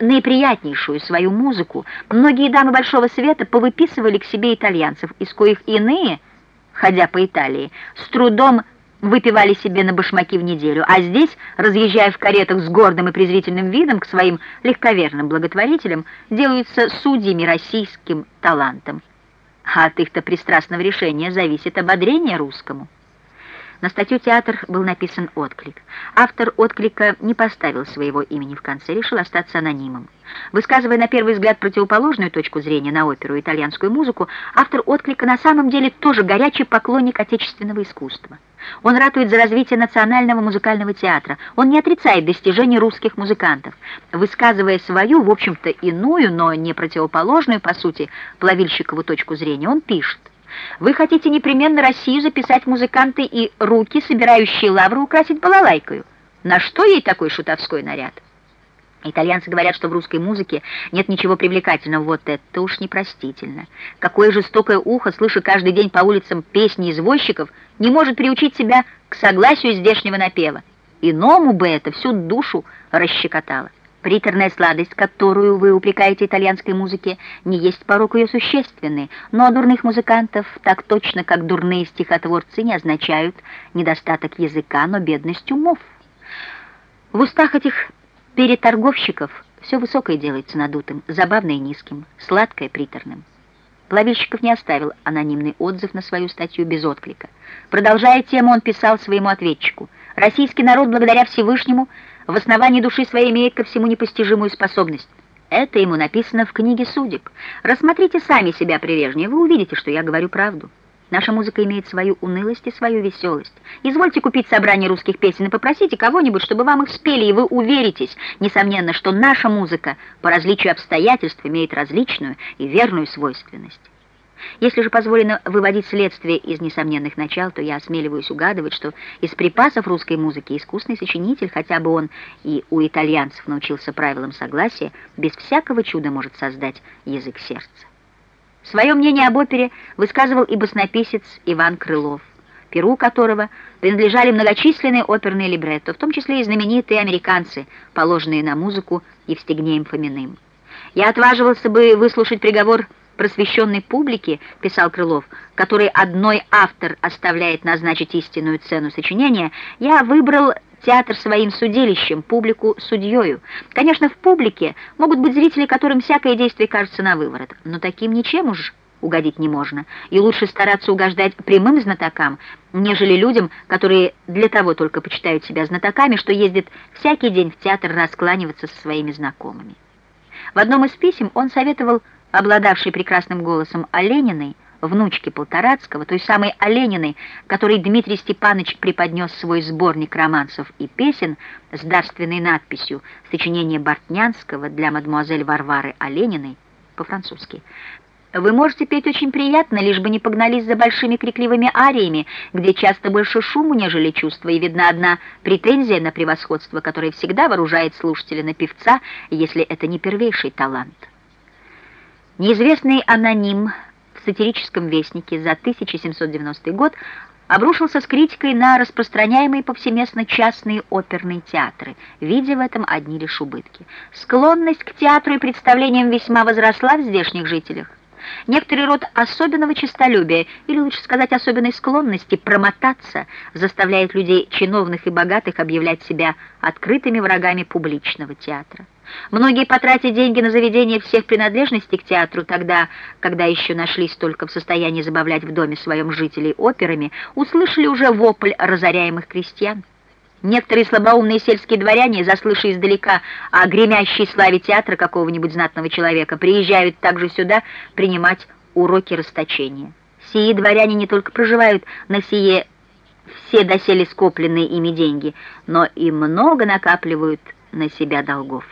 наиприятнейшую свою музыку, многие дамы Большого Света повыписывали к себе итальянцев, из коих иные, ходя по Италии, с трудом выпивали себе на башмаки в неделю, а здесь, разъезжая в каретах с гордым и презрительным видом к своим легковерным благотворителям, делаются судьями российским талантом. А от их-то пристрастного решения зависит ободрение русскому. На статью «Театр» был написан отклик. Автор отклика не поставил своего имени в конце, решил остаться анонимом. Высказывая на первый взгляд противоположную точку зрения на оперу и итальянскую музыку, автор отклика на самом деле тоже горячий поклонник отечественного искусства. Он ратует за развитие национального музыкального театра. Он не отрицает достижений русских музыкантов. Высказывая свою, в общем-то, иную, но не противоположную, по сути, плавильщикову точку зрения, он пишет. Вы хотите непременно Россию записать музыканты и руки, собирающие лавру, украсить балалайкою. На что ей такой шутовской наряд? Итальянцы говорят, что в русской музыке нет ничего привлекательного. Вот это уж непростительно. Какое жестокое ухо, слыша каждый день по улицам песни извозчиков, не может приучить себя к согласию здешнего напева. Иному бы это всю душу расщекотало. Приторная сладость, которую вы упрекаете итальянской музыке, не есть порок ее существенный, но дурных музыкантов, так точно как дурные стихотворцы, не означают недостаток языка, но бедность умов. В устах этих переторговщиков все высокое делается надутым, забавное низким, сладкое приторным. Плавильщиков не оставил анонимный отзыв на свою статью без отклика. Продолжая тему, он писал своему ответчику. «Российский народ, благодаря Всевышнему, в основании души своей имеет ко всему непостижимую способность. Это ему написано в книге судеб. Рассмотрите сами себя прилежнее, вы увидите, что я говорю правду. Наша музыка имеет свою унылость и свою веселость. Извольте купить собрание русских песен и попросите кого-нибудь, чтобы вам их спели, и вы уверитесь, несомненно, что наша музыка по различию обстоятельств имеет различную и верную свойственность. Если же позволено выводить следствие из несомненных начал, то я осмеливаюсь угадывать, что из припасов русской музыки искусный сочинитель, хотя бы он и у итальянцев научился правилам согласия, без всякого чуда может создать язык сердца. Свое мнение об опере высказывал и баснописец Иван Крылов, перу которого принадлежали многочисленные оперные либретто, в том числе и знаменитые американцы, положенные на музыку Евстигнеем Фоминым. Я отваживался бы выслушать приговор просвещенной публике, писал Крылов, который одной автор оставляет назначить истинную цену сочинения, я выбрал театр своим судилищем, публику судьёю. Конечно, в публике могут быть зрители, которым всякое действие кажется на выворот, но таким ничем уж угодить не можно, и лучше стараться угождать прямым знатокам, нежели людям, которые для того только почитают себя знатоками, что ездят всякий день в театр раскланиваться со своими знакомыми. В одном из писем он советовал обладавшей прекрасным голосом Олениной, внучке Полторацкого, той самой Олениной, которой Дмитрий Степанович преподнес свой сборник романсов и песен с дарственной надписью «Сочинение Бортнянского для мадемуазель Варвары Олениной» по-французски. Вы можете петь очень приятно, лишь бы не погнались за большими крикливыми ариями, где часто больше шуму, нежели чувства, и видна одна претензия на превосходство, которая всегда вооружает слушателя на певца, если это не первейший талант. Неизвестный аноним в сатирическом вестнике за 1790 год обрушился с критикой на распространяемые повсеместно частные оперные театры, видя в этом одни лишь убытки. Склонность к театру и представлениям весьма возросла в здешних жителях. Некоторый род особенного честолюбия, или лучше сказать особенной склонности промотаться, заставляет людей чиновных и богатых объявлять себя открытыми врагами публичного театра. Многие потратят деньги на заведение всех принадлежностей к театру тогда, когда еще нашлись только в состоянии забавлять в доме своем жителей операми, услышали уже вопль разоряемых крестьян. Некоторые слабоумные сельские дворяне, заслышав издалека о гремящей славе театра какого-нибудь знатного человека, приезжают также сюда принимать уроки расточения. Сие дворяне не только проживают на сие все доселе скопленные ими деньги, но и много накапливают на себя долгов.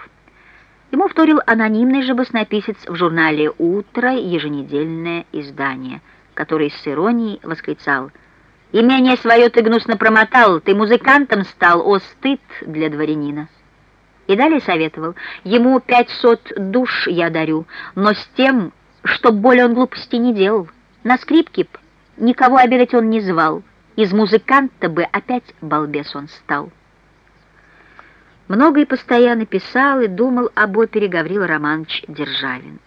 Ему вторил анонимный же баснописец в журнале «Утро» еженедельное издание, который с иронией восклицал «Имение свое ты гнусно промотал, ты музыкантом стал, о стыд для дворянина». И далее советовал «Ему пятьсот душ я дарю, но с тем, чтоб более он глупости не делал. На скрипке б никого обедать он не звал, из музыканта бы опять балбес он стал». Много и постоянно писал и думал об опере Гаврил Романович Державин.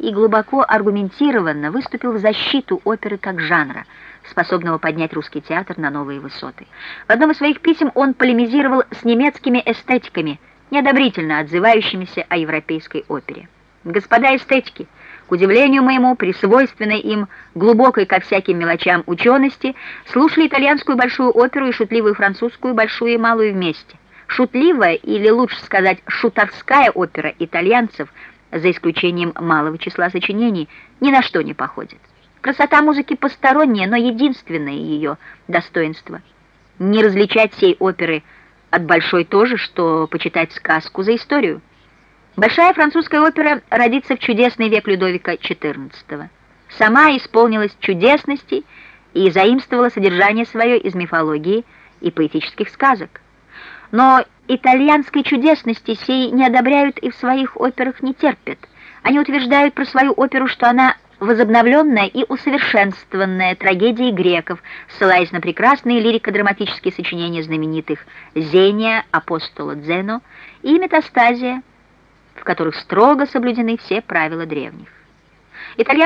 И глубоко аргументированно выступил в защиту оперы как жанра, способного поднять русский театр на новые высоты. В одном из своих писем он полемизировал с немецкими эстетиками, неодобрительно отзывающимися о европейской опере. «Господа эстетики!» К удивлению моему, при свойственной им глубокой ко всяким мелочам учености, слушали итальянскую большую оперу и шутливую французскую большую и малую вместе. Шутливая, или лучше сказать, шутовская опера итальянцев, за исключением малого числа сочинений, ни на что не походит. Красота музыки посторонняя, но единственное ее достоинство. Не различать всей оперы от большой тоже, что почитать сказку за историю. Большая французская опера родится в чудесный век Людовика XIV. Сама исполнилась чудесностей и заимствовала содержание свое из мифологии и поэтических сказок. Но итальянской чудесности сей не одобряют и в своих операх не терпят. Они утверждают про свою оперу, что она возобновленная и усовершенствованная трагедии греков, ссылаясь на прекрасные лирико-драматические сочинения знаменитых «Зения», «Апостола Дзено» и «Метастазия», в которых строго соблюдены все правила древних. Итальянская